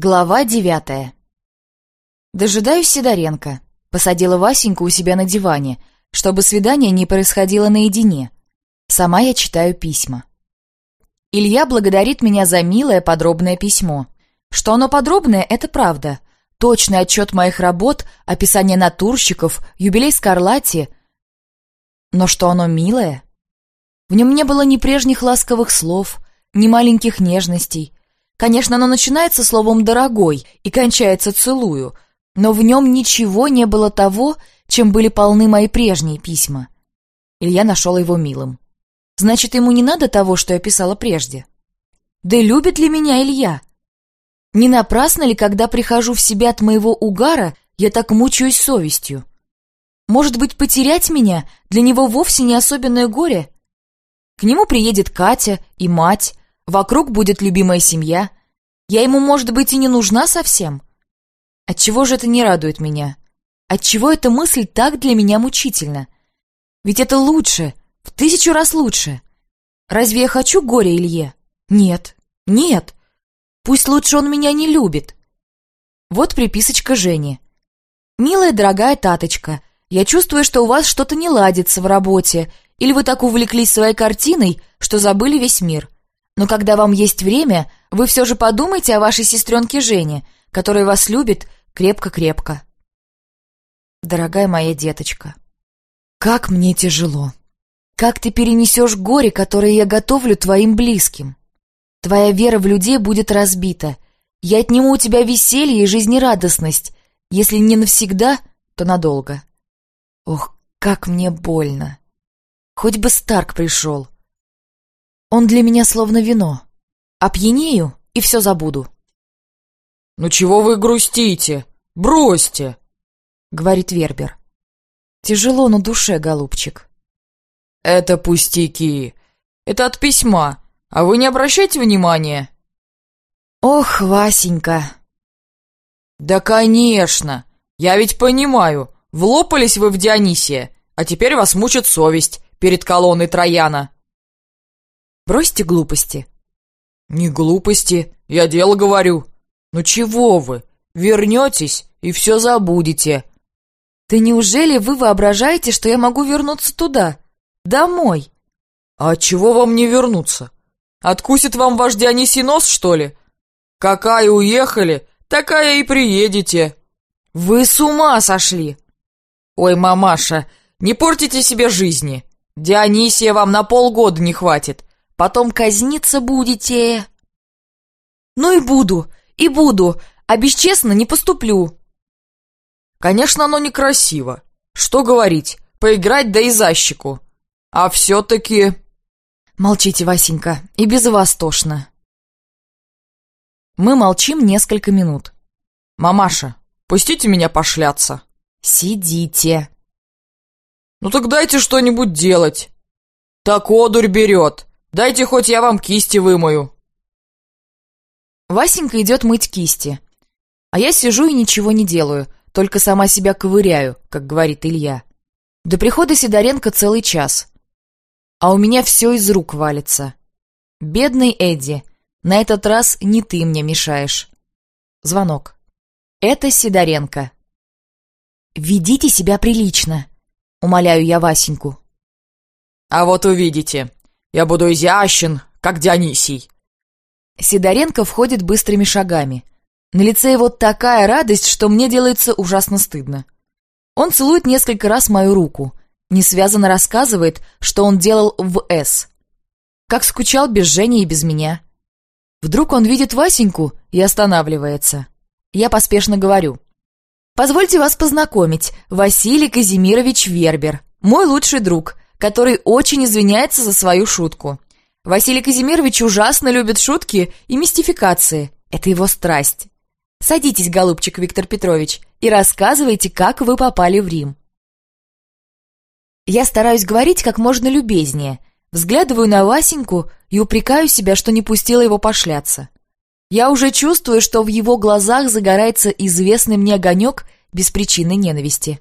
Глава девятая. Дожидаюсь Сидоренко. Посадила Васеньку у себя на диване, чтобы свидание не происходило наедине. Сама я читаю письма. Илья благодарит меня за милое подробное письмо. Что оно подробное, это правда. Точный отчет моих работ, описание натурщиков, юбилей Скарлатти. Но что оно милое? В нем не было ни прежних ласковых слов, ни маленьких нежностей, Конечно, оно начинается словом «дорогой» и кончается «целую», но в нем ничего не было того, чем были полны мои прежние письма. Илья нашел его милым. Значит, ему не надо того, что я писала прежде. Да любит ли меня Илья? Не напрасно ли, когда прихожу в себя от моего угара, я так мучаюсь совестью? Может быть, потерять меня для него вовсе не особенное горе? К нему приедет Катя и мать, Вокруг будет любимая семья. Я ему, может быть, и не нужна совсем. Отчего же это не радует меня? Отчего эта мысль так для меня мучительна? Ведь это лучше, в тысячу раз лучше. Разве я хочу горя Илье? Нет, нет. Пусть лучше он меня не любит. Вот приписочка Жени. «Милая, дорогая Таточка, я чувствую, что у вас что-то не ладится в работе, или вы так увлеклись своей картиной, что забыли весь мир. Но когда вам есть время, вы все же подумайте о вашей сестренке Жене, которая вас любит крепко-крепко. Дорогая моя деточка, как мне тяжело. Как ты перенесешь горе, которое я готовлю твоим близким? Твоя вера в людей будет разбита. Я отниму у тебя веселье и жизнерадостность. Если не навсегда, то надолго. Ох, как мне больно. Хоть бы Старк пришел. Он для меня словно вино. Опьянею и все забуду. «Ну чего вы грустите? Бросьте!» — говорит Вербер. «Тяжело на душе, голубчик». «Это пустяки. Это от письма. А вы не обращайте внимания?» «Ох, Васенька!» «Да, конечно! Я ведь понимаю, влопались вы в Дионисия, а теперь вас мучит совесть перед колонной Трояна». Бросьте глупости». «Не глупости, я дело говорю. Ну чего вы? Вернетесь и все забудете». «Да неужели вы воображаете, что я могу вернуться туда? Домой?» «А чего вам не вернуться? Откусит вам ваш Дионисий нос, что ли? Какая уехали, такая и приедете». «Вы с ума сошли!» «Ой, мамаша, не портите себе жизни. Дионисия вам на полгода не хватит. Потом казниться будете. Ну и буду, и буду, а бесчестно не поступлю. Конечно, оно некрасиво. Что говорить, поиграть да и защику. А все-таки... Молчите, Васенька, и без вас тошно. Мы молчим несколько минут. «Мамаша, пустите меня пошляться». «Сидите». «Ну так дайте что-нибудь делать». «Так одурь берет. Дайте хоть я вам кисти вымою». Васенька идет мыть кисти. А я сижу и ничего не делаю, только сама себя ковыряю, как говорит Илья. До прихода Сидоренко целый час. А у меня все из рук валится. Бедный Эдди, на этот раз не ты мне мешаешь. Звонок. Это Сидоренко. «Ведите себя прилично», — умоляю я Васеньку. «А вот увидите», я буду изящен, как Дионисий!» Сидоренко входит быстрыми шагами. На лице его такая радость, что мне делается ужасно стыдно. Он целует несколько раз мою руку, несвязанно рассказывает, что он делал в «С». Как скучал без Жени и без меня. Вдруг он видит Васеньку и останавливается. Я поспешно говорю. «Позвольте вас познакомить, Василий Казимирович Вербер, мой лучший друг, который очень извиняется за свою шутку. Василий Казимирович ужасно любит шутки и мистификации. Это его страсть. Садитесь, голубчик Виктор Петрович, и рассказывайте, как вы попали в Рим. Я стараюсь говорить как можно любезнее, взглядываю на Васеньку и упрекаю себя, что не пустила его пошляться. Я уже чувствую, что в его глазах загорается известный мне огонек беспричинной ненависти.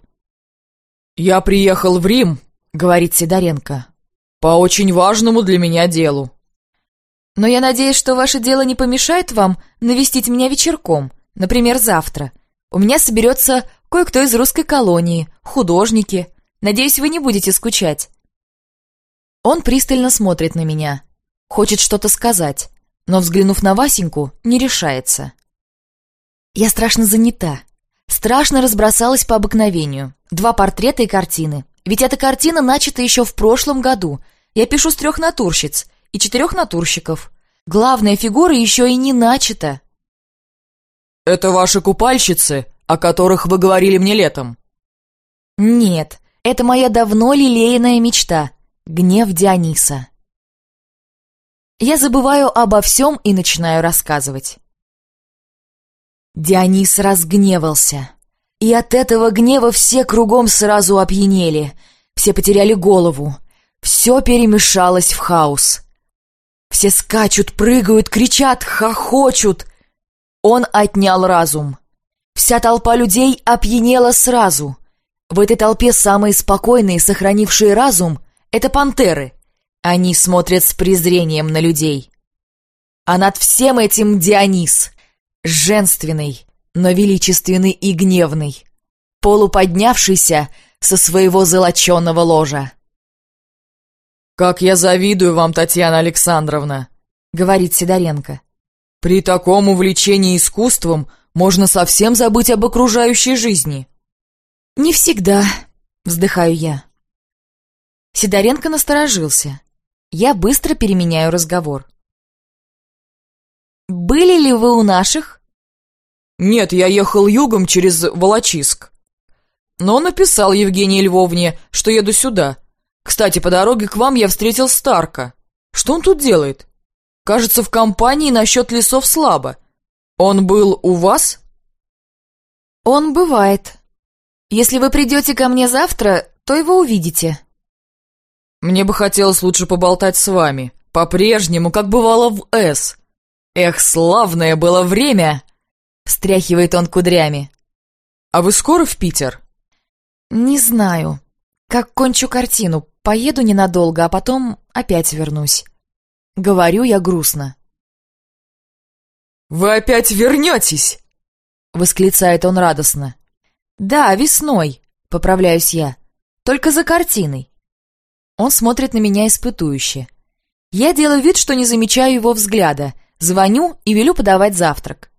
«Я приехал в Рим», — говорит Сидоренко. «По очень важному для меня делу». Но я надеюсь, что ваше дело не помешает вам навестить меня вечерком, например, завтра. У меня соберется кое-кто из русской колонии, художники. Надеюсь, вы не будете скучать». Он пристально смотрит на меня. Хочет что-то сказать, но, взглянув на Васеньку, не решается. Я страшно занята. Страшно разбросалась по обыкновению. Два портрета и картины. Ведь эта картина начата еще в прошлом году. Я пишу с трех натурщиц и четырех натурщиков. Главная фигура еще и не начата. «Это ваши купальщицы, о которых вы говорили мне летом?» «Нет, это моя давно лелеянная мечта. Гнев Диониса». Я забываю обо всем и начинаю рассказывать. Дионис разгневался. И от этого гнева все кругом сразу опьянели. Все потеряли голову. Все перемешалось в хаос. Все скачут, прыгают, кричат, хохочут. Он отнял разум. Вся толпа людей опьянела сразу. В этой толпе самые спокойные, сохранившие разум, это пантеры. Они смотрят с презрением на людей. А над всем этим Дионис, женственный, но величественный и гневный, полуподнявшийся со своего золоченого ложа. «Как я завидую вам, Татьяна Александровна!» — говорит Сидоренко. «При таком увлечении искусством можно совсем забыть об окружающей жизни». «Не всегда», — вздыхаю я. Сидоренко насторожился. Я быстро переменяю разговор. «Были ли вы у наших?» «Нет, я ехал югом через Волочиск. Но написал Евгении Львовне, что еду сюда. Кстати, по дороге к вам я встретил Старка. Что он тут делает? Кажется, в компании насчет лесов слабо. Он был у вас? Он бывает. Если вы придете ко мне завтра, то его увидите. Мне бы хотелось лучше поболтать с вами. По-прежнему, как бывало в «С». Эх, славное было время! Встряхивает он кудрями. А вы скоро в Питер? Не знаю. Как кончу картину, Поеду ненадолго, а потом опять вернусь. Говорю я грустно. «Вы опять вернетесь?» Восклицает он радостно. «Да, весной», — поправляюсь я. «Только за картиной». Он смотрит на меня испытующе. Я делаю вид, что не замечаю его взгляда, звоню и велю подавать завтрак.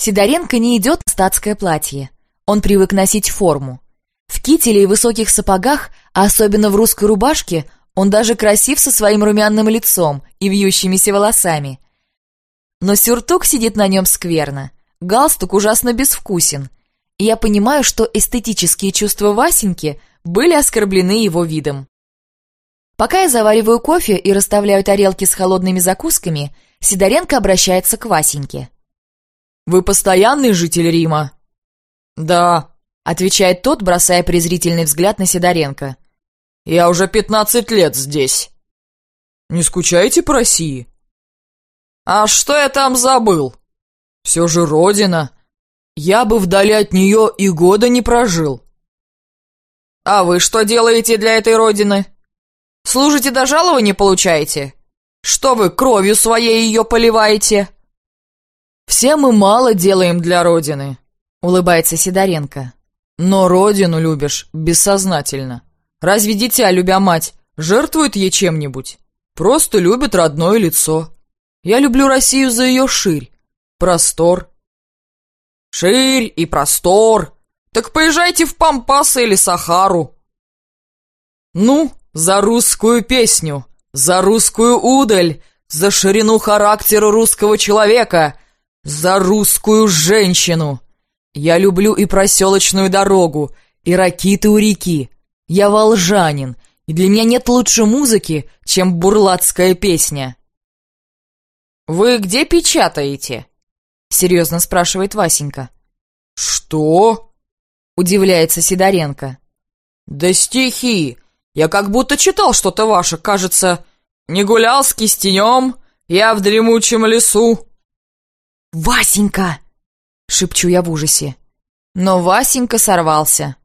Сидоренко не идет в статское платье. Он привык носить форму. В кителе и высоких сапогах, а особенно в русской рубашке, он даже красив со своим румяным лицом и вьющимися волосами. Но сюртук сидит на нем скверно, галстук ужасно безвкусен, и я понимаю, что эстетические чувства Васеньки были оскорблены его видом. Пока я завариваю кофе и расставляю тарелки с холодными закусками, Сидоренко обращается к Васеньке. «Вы постоянный житель Рима?» «Да», Отвечает тот, бросая презрительный взгляд на Сидоренко. «Я уже пятнадцать лет здесь». «Не скучаете по России?» «А что я там забыл?» «Все же родина. Я бы вдали от нее и года не прожил». «А вы что делаете для этой родины? Служите до жалования получаете? Что вы кровью своей ее поливаете?» «Все мы мало делаем для родины», — улыбается Сидоренко. Но родину любишь бессознательно. Разве дитя, любя мать, жертвует ей чем-нибудь? Просто любит родное лицо. Я люблю Россию за ее ширь, простор. Ширь и простор. Так поезжайте в Пампасы или Сахару. Ну, за русскую песню, за русскую удаль, за ширину характера русского человека, за русскую женщину. Я люблю и проселочную дорогу, и ракиты у реки. Я волжанин, и для меня нет лучше музыки, чем бурлацкая песня. «Вы где печатаете?» — серьезно спрашивает Васенька. «Что?» — удивляется Сидоренко. «Да стихи! Я как будто читал что-то ваше, кажется. Не гулял с кистенем, я в дремучем лесу». «Васенька!» шепчу я в ужасе. Но Васенька сорвался.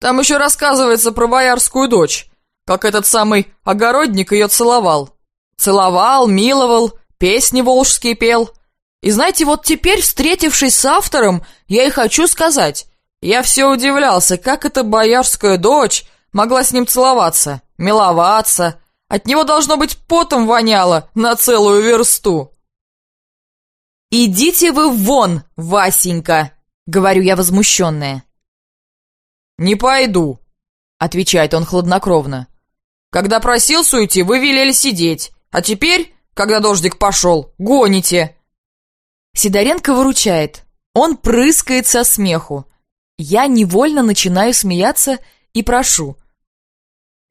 Там еще рассказывается про боярскую дочь, как этот самый огородник ее целовал. Целовал, миловал, песни волжские пел. И знаете, вот теперь, встретившись с автором, я и хочу сказать, я все удивлялся, как эта боярская дочь могла с ним целоваться, миловаться. От него, должно быть, потом воняло на целую версту. «Идите вы вон, Васенька!» — говорю я возмущенная. «Не пойду», — отвечает он хладнокровно. «Когда просился уйти, вы велели сидеть, а теперь, когда дождик пошел, гоните». Сидоренко выручает. Он прыскает со смеху. Я невольно начинаю смеяться и прошу.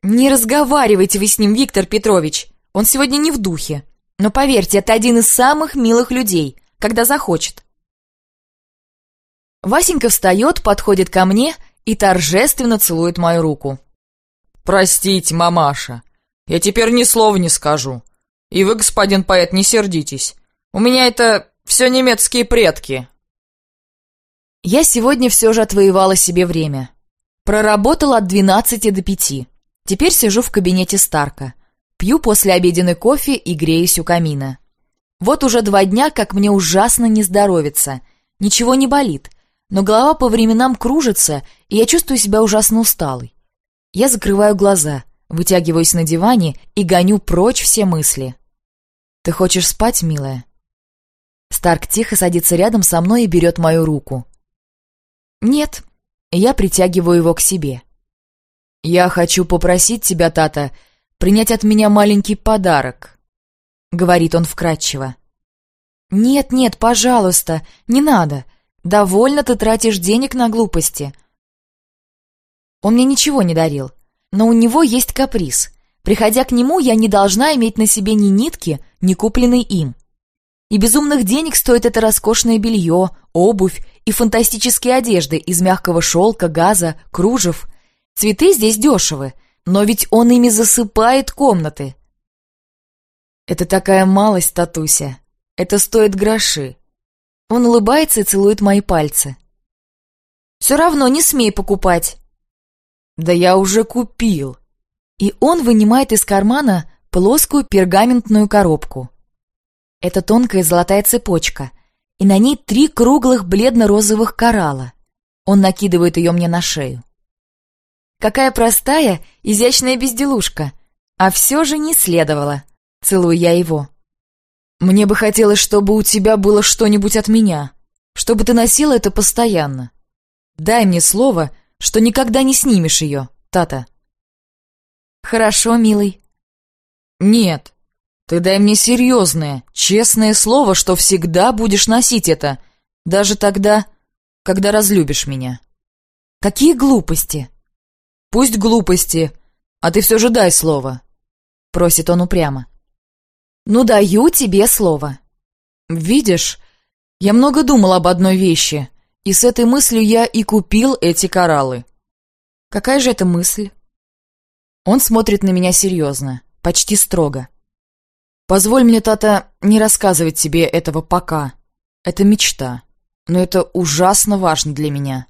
«Не разговаривайте вы с ним, Виктор Петрович. Он сегодня не в духе. Но поверьте, это один из самых милых людей, когда захочет». Васенька встает, подходит ко мне и торжественно целует мою руку. «Простите, мамаша, я теперь ни слова не скажу. И вы, господин поэт, не сердитесь. У меня это все немецкие предки». Я сегодня все же отвоевала себе время. Проработала от двенадцати до пяти. Теперь сижу в кабинете Старка. Пью после обеденный кофе и греюсь у камина. Вот уже два дня, как мне ужасно не здоровится. Ничего не болит, но голова по временам кружится, и я чувствую себя ужасно усталой. Я закрываю глаза, вытягиваюсь на диване и гоню прочь все мысли. «Ты хочешь спать, милая?» Старк тихо садится рядом со мной и берет мою руку. «Нет». Я притягиваю его к себе. «Я хочу попросить тебя, Тата, принять от меня маленький подарок», — говорит он вкратчиво. «Нет, нет, пожалуйста, не надо. Довольно ты тратишь денег на глупости». Он мне ничего не дарил, но у него есть каприз. Приходя к нему, я не должна иметь на себе ни нитки, ни купленной им. И безумных денег стоит это роскошное белье, обувь и фантастические одежды из мягкого шелка, газа, кружев Цветы здесь дешевы, но ведь он ими засыпает комнаты. Это такая малость, Татуся. Это стоит гроши. Он улыбается и целует мои пальцы. Все равно не смей покупать. Да я уже купил. И он вынимает из кармана плоскую пергаментную коробку. Это тонкая золотая цепочка, и на ней три круглых бледно-розовых коралла. Он накидывает ее мне на шею. Какая простая, изящная безделушка. А все же не следовало. Целую я его. Мне бы хотелось, чтобы у тебя было что-нибудь от меня. Чтобы ты носила это постоянно. Дай мне слово, что никогда не снимешь ее, Тата. Хорошо, милый. Нет, ты дай мне серьезное, честное слово, что всегда будешь носить это, даже тогда, когда разлюбишь меня. Какие глупости! Пусть глупости, а ты все же дай слово», — просит он упрямо. «Ну, даю тебе слово». «Видишь, я много думал об одной вещи, и с этой мыслью я и купил эти кораллы». «Какая же это мысль?» Он смотрит на меня серьезно, почти строго. «Позволь мне, Тата, не рассказывать тебе этого пока. Это мечта, но это ужасно важно для меня».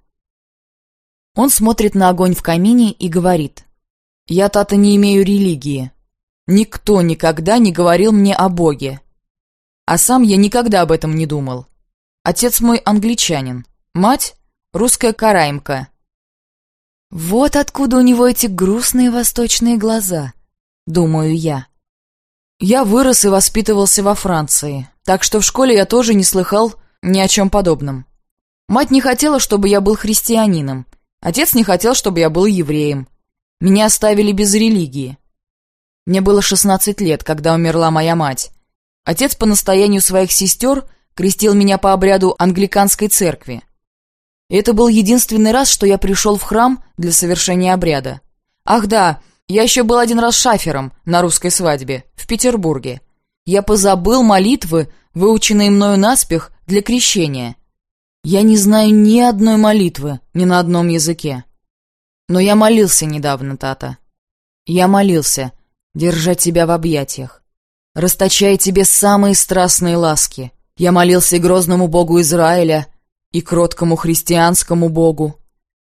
Он смотрит на огонь в камине и говорит. «Я, Тата, не имею религии. Никто никогда не говорил мне о Боге. А сам я никогда об этом не думал. Отец мой англичанин, мать — русская караимка. Вот откуда у него эти грустные восточные глаза, думаю я. Я вырос и воспитывался во Франции, так что в школе я тоже не слыхал ни о чем подобном. Мать не хотела, чтобы я был христианином, Отец не хотел, чтобы я был евреем. Меня оставили без религии. Мне было 16 лет, когда умерла моя мать. Отец по настоянию своих сестер крестил меня по обряду англиканской церкви. И это был единственный раз, что я пришел в храм для совершения обряда. Ах да, я еще был один раз шафером на русской свадьбе в Петербурге. Я позабыл молитвы, выученные мною наспех для крещения. Я не знаю ни одной молитвы, ни на одном языке. Но я молился недавно, Тата. Я молился, держа тебя в объятиях, расточая тебе самые страстные ласки. Я молился грозному богу Израиля, и кроткому христианскому богу.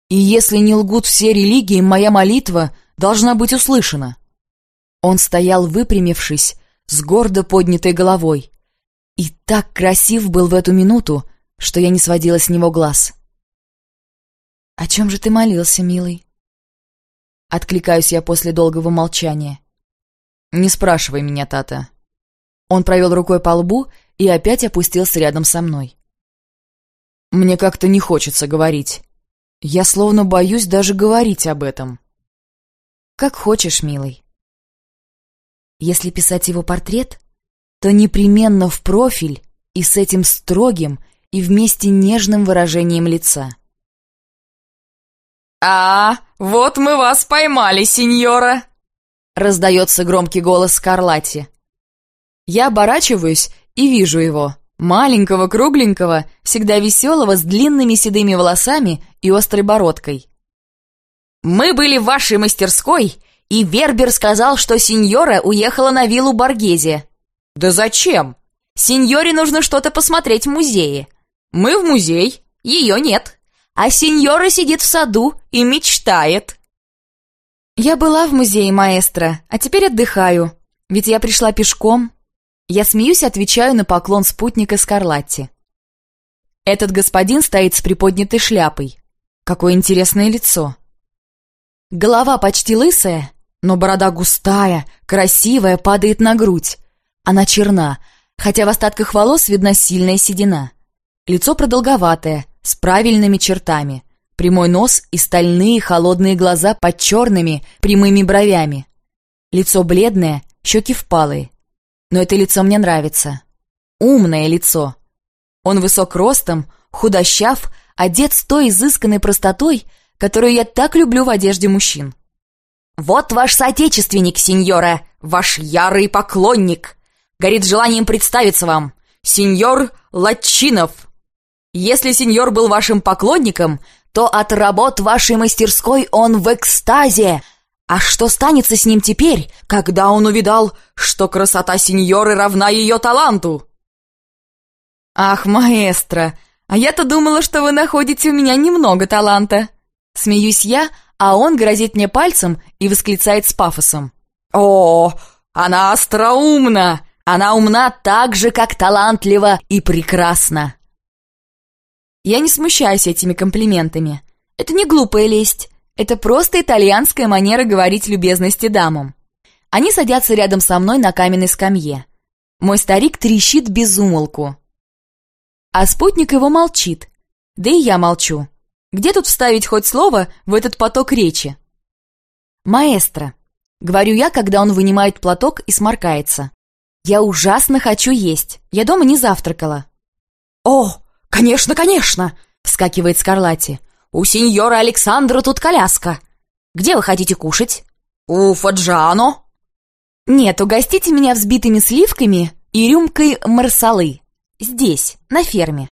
И если не лгут все религии, моя молитва должна быть услышана. Он стоял, выпрямившись, с гордо поднятой головой, И так красив был в эту минуту, что я не сводила с него глаз. «О чем же ты молился, милый?» Откликаюсь я после долгого молчания. «Не спрашивай меня, Тата». Он провел рукой по лбу и опять опустился рядом со мной. «Мне как-то не хочется говорить. Я словно боюсь даже говорить об этом». «Как хочешь, милый». Если писать его портрет, то непременно в профиль и с этим строгим и вместе нежным выражением лица. «А, вот мы вас поймали, сеньора!» Раздается громкий голос Скарлатти. Я оборачиваюсь и вижу его, маленького, кругленького, всегда веселого, с длинными седыми волосами и острой бородкой. «Мы были в вашей мастерской, и Вербер сказал, что сеньора уехала на виллу Боргезе». «Да зачем?» «Сеньоре нужно что-то посмотреть в музее». «Мы в музей». «Ее нет. А сеньора сидит в саду и мечтает». «Я была в музее, маэстро, а теперь отдыхаю, ведь я пришла пешком». Я смеюсь, отвечаю на поклон спутника Скарлатти. Этот господин стоит с приподнятой шляпой. Какое интересное лицо. Голова почти лысая, но борода густая, красивая, падает на грудь. Она черна, хотя в остатках волос видна сильная седина. Лицо продолговатое, с правильными чертами. Прямой нос и стальные холодные глаза под черными прямыми бровями. Лицо бледное, щеки впалые. Но это лицо мне нравится. Умное лицо. Он высок ростом, худощав, одет с той изысканной простотой, которую я так люблю в одежде мужчин. «Вот ваш соотечественник, сеньора, ваш ярый поклонник!» Горит желанием представиться вам. Сеньор Латчинов. Если сеньор был вашим поклонником, то от работ вашей мастерской он в экстазе. А что станется с ним теперь, когда он увидал, что красота сеньоры равна ее таланту? Ах, маэстро, а я-то думала, что вы находите у меня немного таланта. Смеюсь я, а он грозит мне пальцем и восклицает с пафосом. О, она остроумна! Она умна так же, как талантлива и прекрасна. Я не смущаюсь этими комплиментами. Это не глупая лесть. Это просто итальянская манера говорить любезности дамам. Они садятся рядом со мной на каменной скамье. Мой старик трещит без умолку. А спутник его молчит. Да и я молчу. Где тут вставить хоть слово в этот поток речи? «Маэстро», — говорю я, когда он вынимает платок и сморкается. «Я ужасно хочу есть. Я дома не завтракала». «О, конечно, конечно!» — вскакивает Скарлатти. «У сеньора Александра тут коляска. Где вы хотите кушать?» «У Фаджано». «Нет, угостите меня взбитыми сливками и рюмкой марсалы. Здесь, на ферме».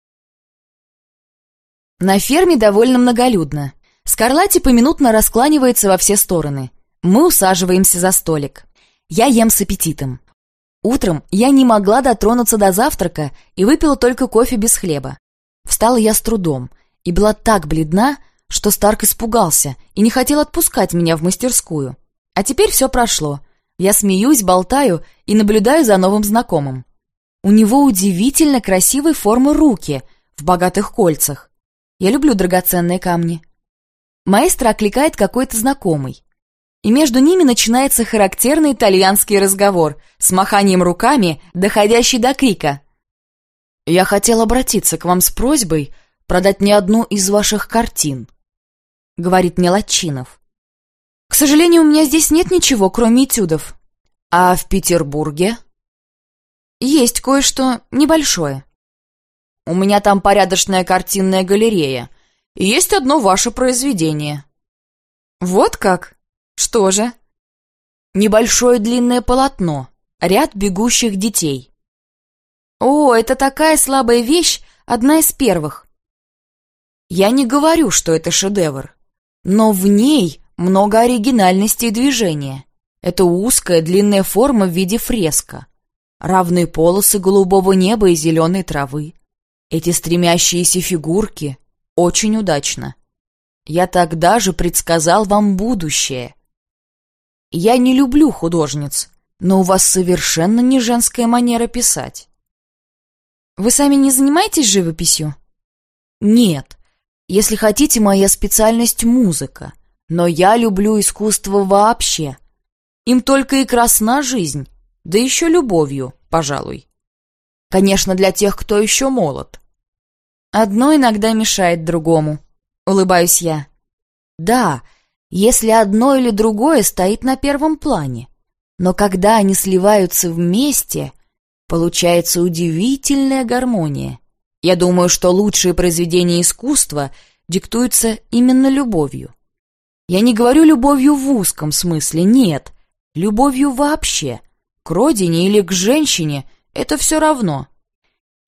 На ферме довольно многолюдно. Скарлатти поминутно раскланивается во все стороны. Мы усаживаемся за столик. Я ем с аппетитом. Утром я не могла дотронуться до завтрака и выпила только кофе без хлеба. Встала я с трудом и была так бледна, что Старк испугался и не хотел отпускать меня в мастерскую. А теперь все прошло. Я смеюсь, болтаю и наблюдаю за новым знакомым. У него удивительно красивой формы руки в богатых кольцах. Я люблю драгоценные камни. Маэстро окликает какой-то знакомый и между ними начинается характерный итальянский разговор с маханием руками, доходящий до крика. «Я хотел обратиться к вам с просьбой продать мне одну из ваших картин», — говорит мне Латчинов. «К сожалению, у меня здесь нет ничего, кроме этюдов. А в Петербурге?» «Есть кое-что небольшое. У меня там порядочная картинная галерея, и есть одно ваше произведение». «Вот как?» Что же? Небольшое длинное полотно, ряд бегущих детей. О, это такая слабая вещь, одна из первых. Я не говорю, что это шедевр, но в ней много оригинальности и движения. Это узкая длинная форма в виде фреска. Равные полосы голубого неба и зеленой травы. Эти стремящиеся фигурки. Очень удачно. Я тогда же предсказал вам будущее. Я не люблю художниц, но у вас совершенно не женская манера писать. Вы сами не занимаетесь живописью? Нет. Если хотите, моя специальность — музыка. Но я люблю искусство вообще. Им только и красна жизнь, да еще любовью, пожалуй. Конечно, для тех, кто еще молод. Одно иногда мешает другому. Улыбаюсь я. Да, если одно или другое стоит на первом плане. Но когда они сливаются вместе, получается удивительная гармония. Я думаю, что лучшие произведения искусства диктуются именно любовью. Я не говорю любовью в узком смысле, нет. Любовью вообще. К родине или к женщине — это все равно.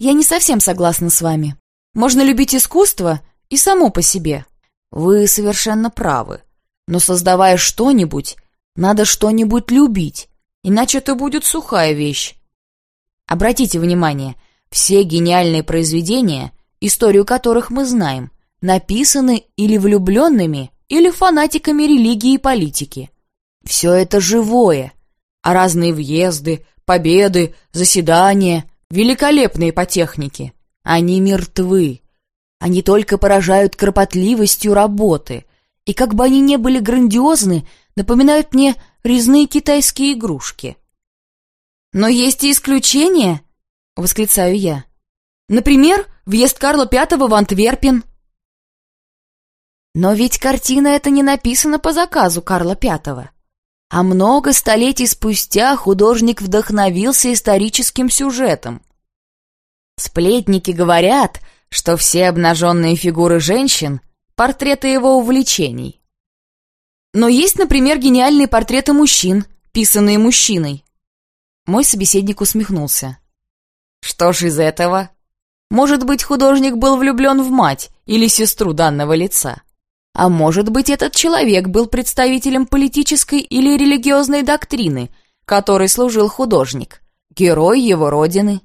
Я не совсем согласна с вами. Можно любить искусство и само по себе. Вы совершенно правы. Но создавая что-нибудь, надо что-нибудь любить, иначе это будет сухая вещь. Обратите внимание, все гениальные произведения, историю которых мы знаем, написаны или влюбленными, или фанатиками религии и политики. Все это живое, а разные въезды, победы, заседания, великолепные по технике, они мертвы. Они только поражают кропотливостью работы, и как бы они не были грандиозны, напоминают мне резные китайские игрушки. «Но есть и исключения», — восклицаю я. «Например, въезд Карла V в Антверпен». Но ведь картина эта не написана по заказу Карла V. А много столетий спустя художник вдохновился историческим сюжетом. Сплетники говорят, что все обнаженные фигуры женщин — портреты его увлечений. Но есть, например, гениальные портреты мужчин, писанные мужчиной. Мой собеседник усмехнулся. Что ж из этого? Может быть, художник был влюблен в мать или сестру данного лица. А может быть, этот человек был представителем политической или религиозной доктрины, которой служил художник, герой его родины.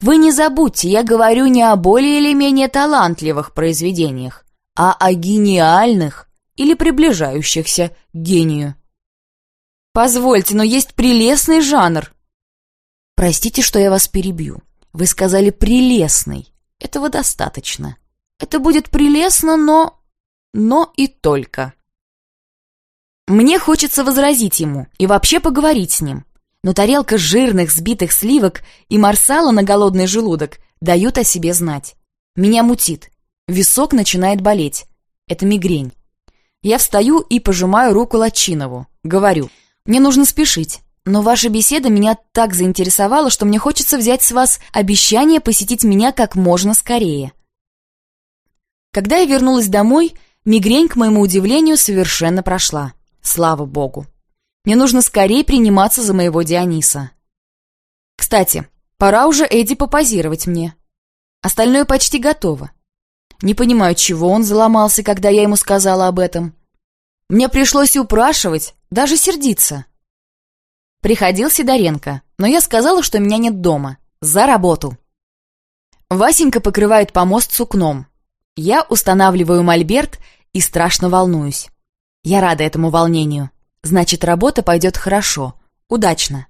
Вы не забудьте, я говорю не о более или менее талантливых произведениях, а о гениальных или приближающихся к гению. Позвольте, но есть прелестный жанр. Простите, что я вас перебью. Вы сказали «прелестный». Этого достаточно. Это будет прелестно, но но и только. Мне хочется возразить ему и вообще поговорить с ним, но тарелка жирных сбитых сливок и марсала на голодный желудок дают о себе знать. Меня мутит, висок начинает болеть. Это мигрень. Я встаю и пожимаю руку Латчинову. Говорю, мне нужно спешить, но ваша беседа меня так заинтересовала, что мне хочется взять с вас обещание посетить меня как можно скорее. Когда я вернулась домой, Мигрень, к моему удивлению, совершенно прошла. Слава богу. Мне нужно скорее приниматься за моего Диониса. Кстати, пора уже Эдди попозировать мне. Остальное почти готово. Не понимаю, чего он заломался, когда я ему сказала об этом. Мне пришлось упрашивать, даже сердиться. Приходил Сидоренко, но я сказала, что меня нет дома. За работу. Васенька покрывает помост сукном. Я устанавливаю мольберт и страшно волнуюсь. Я рада этому волнению. Значит, работа пойдет хорошо, удачно.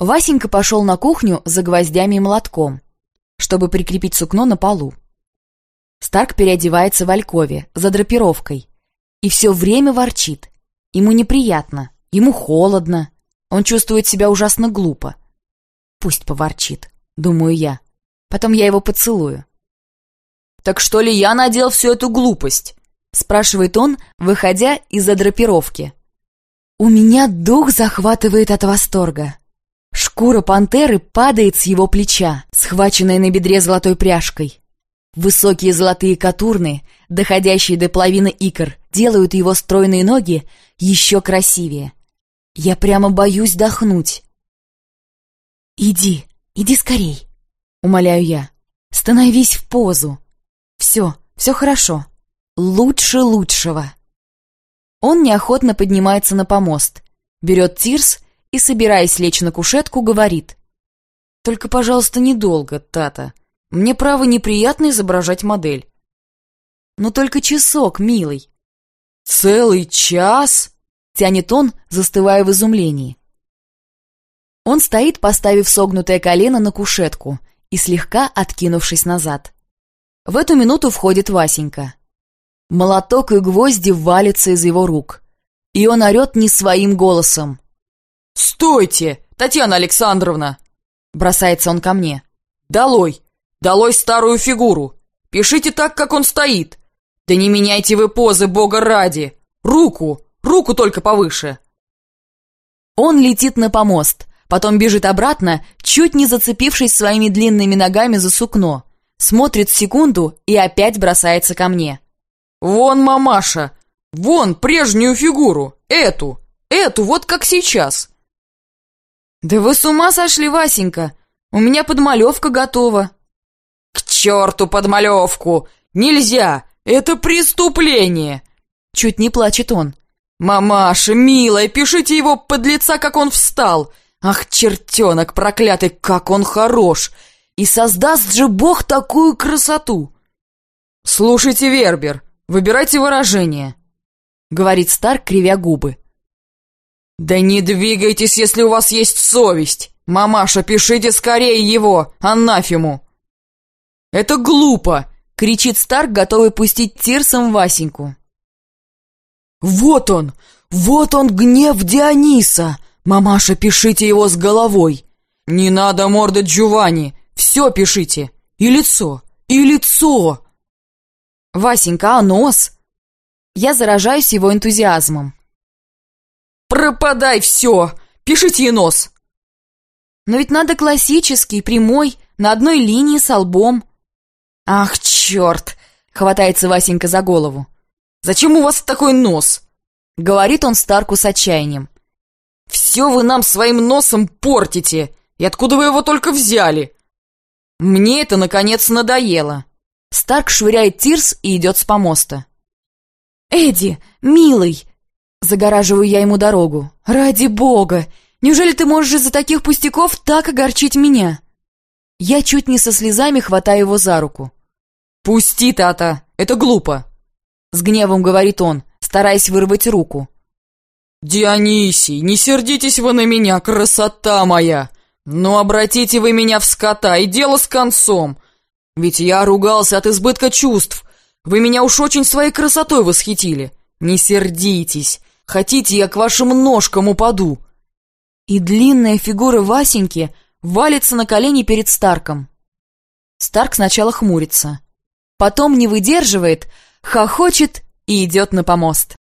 Васенька пошел на кухню за гвоздями и молотком, чтобы прикрепить сукно на полу. Старк переодевается в алькове, за драпировкой, и все время ворчит. Ему неприятно, ему холодно, он чувствует себя ужасно глупо. Пусть поворчит, думаю я. Потом я его поцелую. «Так что ли я надел всю эту глупость?» спрашивает он, выходя из-за драпировки. У меня дух захватывает от восторга. Шкура пантеры падает с его плеча, схваченная на бедре золотой пряжкой. Высокие золотые катурны, доходящие до половины икр, делают его стройные ноги еще красивее. Я прямо боюсь дохнуть. «Иди, иди скорей», — умоляю я. «Становись в позу. Все, все хорошо. Лучше лучшего». Он неохотно поднимается на помост, берет тирс и, собираясь лечь на кушетку, говорит. «Только, пожалуйста, недолго, Тата. Мне, право, неприятно изображать модель». «Но только часок, милый». «Целый час?» — тянет он, застывая в изумлении. Он стоит, поставив согнутое колено на кушетку, и слегка откинувшись назад. В эту минуту входит Васенька. Молоток и гвозди валятся из его рук, и он орет не своим голосом. «Стойте, Татьяна Александровна!» Бросается он ко мне. «Долой! Долой старую фигуру! Пишите так, как он стоит! Да не меняйте вы позы, бога ради! Руку! Руку только повыше!» Он летит на помост, потом бежит обратно, чуть не зацепившись своими длинными ногами за сукно, смотрит секунду и опять бросается ко мне. «Вон, мамаша! Вон прежнюю фигуру! Эту! Эту, вот как сейчас!» «Да вы с ума сошли, Васенька! У меня подмалевка готова!» «К черту подмалевку! Нельзя! Это преступление!» Чуть не плачет он. «Мамаша, милая, пишите его под лица, как он встал! Ах, чертенок проклятый, как он хорош! И создаст же Бог такую красоту!» «Слушайте, Вербер, выбирайте выражение», — говорит Старк, кривя губы. «Да не двигайтесь, если у вас есть совесть! Мамаша, пишите скорее его, анафему!» «Это глупо!» — кричит Старк, готовый пустить тирсом Васеньку. «Вот он! Вот он, гнев Диониса! Мамаша, пишите его с головой! Не надо морда Джувани! Все пишите! И лицо! И лицо!» «Васенька, а нос?» Я заражаюсь его энтузиазмом. «Пропадай все! Пишите и нос!» «Но ведь надо классический, прямой, на одной линии с лбом». «Ах, черт!» — хватается Васенька за голову. «Зачем у вас такой нос?» — говорит он Старку с отчаянием. «Все вы нам своим носом портите! И откуда вы его только взяли?» «Мне это, наконец, надоело!» Старк швыряет Тирс и идет с помоста. «Эдди, милый!» Загораживаю я ему дорогу. «Ради бога! Неужели ты можешь из-за таких пустяков так огорчить меня?» Я чуть не со слезами хватаю его за руку. «Пусти, Тата! Это глупо!» С гневом говорит он, стараясь вырвать руку. «Дионисий, не сердитесь вы на меня, красота моя! Но обратите вы меня в скота, и дело с концом! Ведь я ругался от избытка чувств. Вы меня уж очень своей красотой восхитили. Не сердитесь, хотите, я к вашим ножкам упаду!» И длинная фигура Васеньки валится на колени перед Старком. Старк сначала хмурится, потом не выдерживает, хохочет и идет на помост.